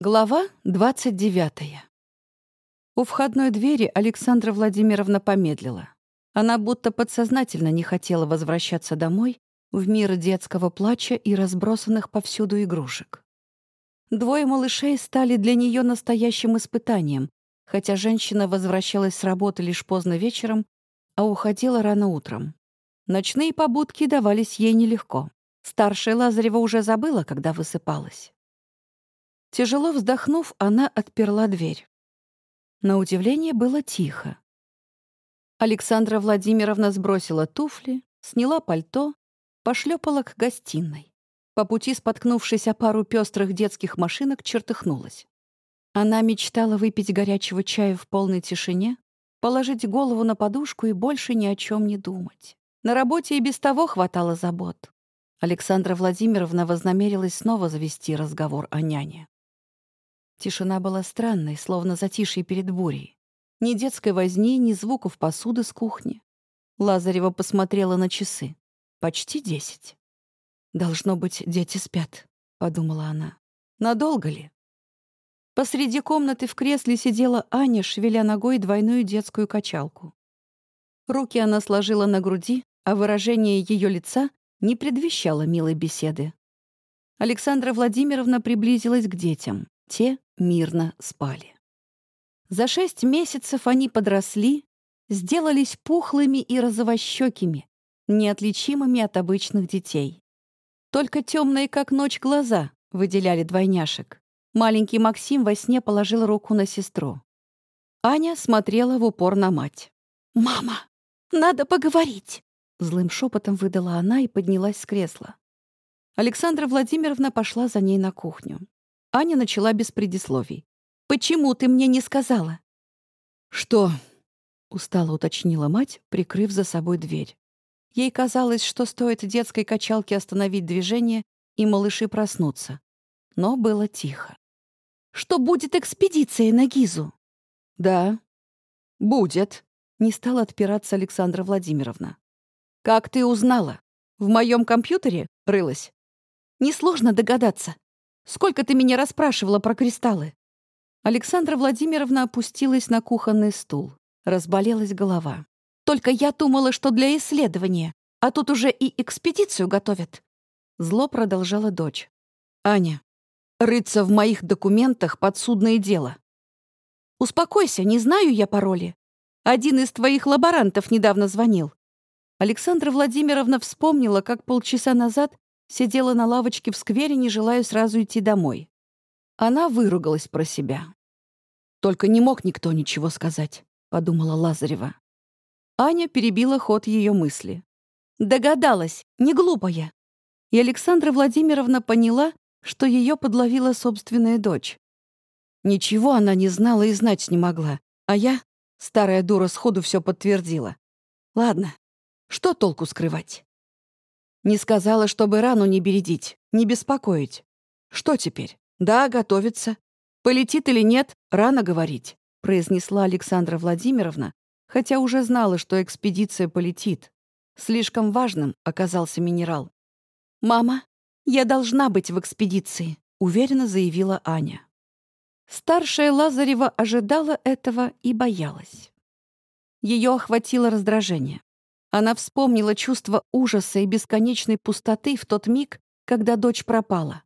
Глава 29. У входной двери Александра Владимировна помедлила. Она будто подсознательно не хотела возвращаться домой в мир детского плача и разбросанных повсюду игрушек. Двое малышей стали для нее настоящим испытанием, хотя женщина возвращалась с работы лишь поздно вечером, а уходила рано утром. Ночные побудки давались ей нелегко. Старшая Лазарева уже забыла, когда высыпалась. Тяжело вздохнув, она отперла дверь. На удивление было тихо. Александра Владимировна сбросила туфли, сняла пальто, пошлепала к гостиной. По пути, споткнувшись о пару пестрых детских машинок, чертыхнулась. Она мечтала выпить горячего чая в полной тишине, положить голову на подушку и больше ни о чем не думать. На работе и без того хватало забот. Александра Владимировна вознамерилась снова завести разговор о няне. Тишина была странной, словно затишье перед бурей. Ни детской возни, ни звуков посуды с кухни. Лазарева посмотрела на часы. Почти десять. «Должно быть, дети спят», — подумала она. «Надолго ли?» Посреди комнаты в кресле сидела Аня, шевеля ногой двойную детскую качалку. Руки она сложила на груди, а выражение ее лица не предвещало милой беседы. Александра Владимировна приблизилась к детям. Те мирно спали. За шесть месяцев они подросли, сделались пухлыми и розовощекими, неотличимыми от обычных детей. Только темные, как ночь, глаза выделяли двойняшек. Маленький Максим во сне положил руку на сестру. Аня смотрела в упор на мать. «Мама, надо поговорить!» Злым шепотом выдала она и поднялась с кресла. Александра Владимировна пошла за ней на кухню. Аня начала без предисловий. «Почему ты мне не сказала?» «Что?» — устало уточнила мать, прикрыв за собой дверь. Ей казалось, что стоит детской качалке остановить движение, и малыши проснутся. Но было тихо. «Что будет экспедиция на Гизу?» «Да, будет», — не стала отпираться Александра Владимировна. «Как ты узнала? В моем компьютере рылась?» «Несложно догадаться. Сколько ты меня расспрашивала про кристаллы?» Александра Владимировна опустилась на кухонный стул. Разболелась голова. «Только я думала, что для исследования, а тут уже и экспедицию готовят». Зло продолжала дочь. «Аня, рыться в моих документах — подсудное дело». «Успокойся, не знаю я пароли. Один из твоих лаборантов недавно звонил». Александра Владимировна вспомнила, как полчаса назад сидела на лавочке в сквере, не желая сразу идти домой. Она выругалась про себя. «Только не мог никто ничего сказать», — подумала Лазарева. Аня перебила ход ее мысли. «Догадалась, не глупая». И Александра Владимировна поняла, что ее подловила собственная дочь. Ничего она не знала и знать не могла, а я, старая дура, сходу все подтвердила. Ладно, что толку скрывать? Не сказала, чтобы рану не бередить, не беспокоить. Что теперь? Да, готовится. Полетит или нет, рано говорить, произнесла Александра Владимировна, хотя уже знала, что экспедиция полетит. Слишком важным оказался минерал. «Мама, я должна быть в экспедиции», — уверенно заявила Аня. Старшая Лазарева ожидала этого и боялась. Ее охватило раздражение. Она вспомнила чувство ужаса и бесконечной пустоты в тот миг, когда дочь пропала.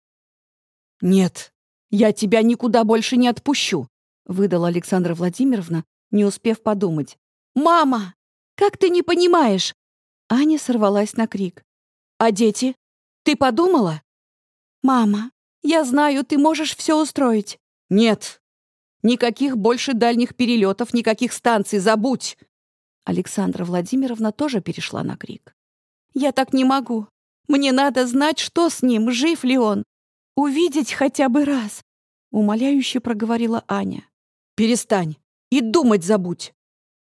«Нет, я тебя никуда больше не отпущу», — выдала Александра Владимировна, не успев подумать. «Мама! Как ты не понимаешь?» Аня сорвалась на крик. «А дети? Ты подумала?» «Мама, я знаю, ты можешь все устроить». «Нет. Никаких больше дальних перелетов, никаких станций, забудь. Александра Владимировна тоже перешла на крик. «Я так не могу. Мне надо знать, что с ним, жив ли он. Увидеть хотя бы раз», — умоляюще проговорила Аня. «Перестань и думать забудь».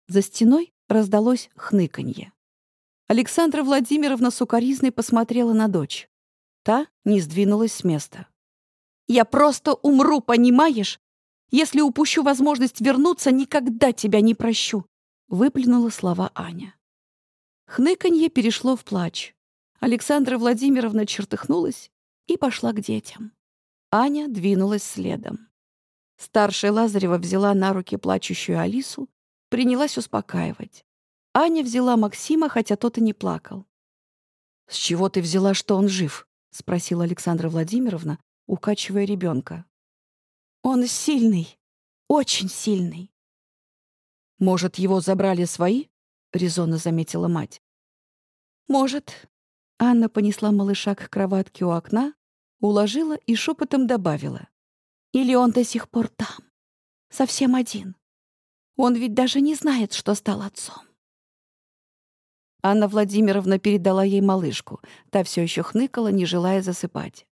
За стеной раздалось хныканье. Александра Владимировна сукоризной посмотрела на дочь. Та не сдвинулась с места. «Я просто умру, понимаешь? Если упущу возможность вернуться, никогда тебя не прощу выплюнула слова Аня. Хныканье перешло в плач. Александра Владимировна чертыхнулась и пошла к детям. Аня двинулась следом. Старшая Лазарева взяла на руки плачущую Алису, принялась успокаивать. Аня взяла Максима, хотя тот и не плакал. «С чего ты взяла, что он жив?» — спросила Александра Владимировна, укачивая ребенка. «Он сильный, очень сильный». «Может, его забрали свои?» — резонно заметила мать. «Может». Анна понесла малыша к кроватке у окна, уложила и шепотом добавила. «Или он до сих пор там, совсем один. Он ведь даже не знает, что стал отцом». Анна Владимировна передала ей малышку. Та все еще хныкала, не желая засыпать.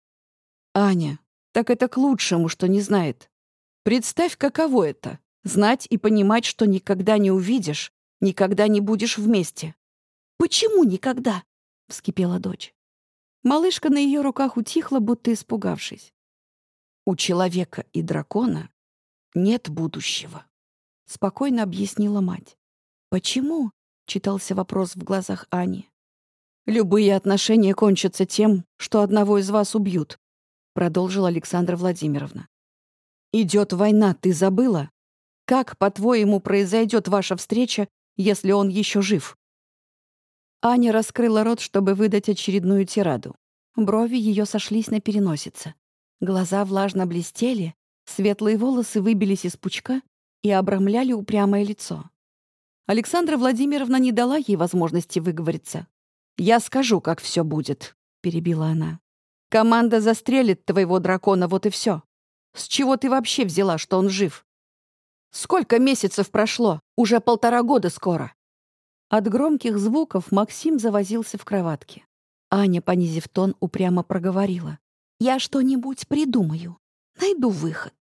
«Аня, так это к лучшему, что не знает. Представь, каково это — знать и понимать, что никогда не увидишь, никогда не будешь вместе». «Почему никогда?» — вскипела дочь. Малышка на ее руках утихла, будто испугавшись. «У человека и дракона нет будущего», — спокойно объяснила мать. «Почему?» — читался вопрос в глазах Ани. «Любые отношения кончатся тем, что одного из вас убьют», — продолжила Александра Владимировна. «Идет война, ты забыла? Как, по-твоему, произойдет ваша встреча, если он еще жив?» Аня раскрыла рот, чтобы выдать очередную тираду. Брови ее сошлись на переносице. Глаза влажно блестели, светлые волосы выбились из пучка и обрамляли упрямое лицо. Александра Владимировна не дала ей возможности выговориться. «Я скажу, как все будет», — перебила она. «Команда застрелит твоего дракона, вот и все. С чего ты вообще взяла, что он жив? Сколько месяцев прошло? Уже полтора года скоро. От громких звуков Максим завозился в кроватке. Аня, понизив тон, упрямо проговорила. «Я что-нибудь придумаю. Найду выход.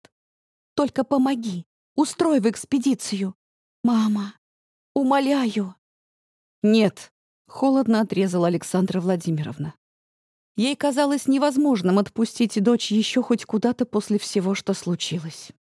Только помоги. Устрой в экспедицию. Мама, умоляю». «Нет», — холодно отрезала Александра Владимировна. Ей казалось невозможным отпустить дочь еще хоть куда-то после всего, что случилось.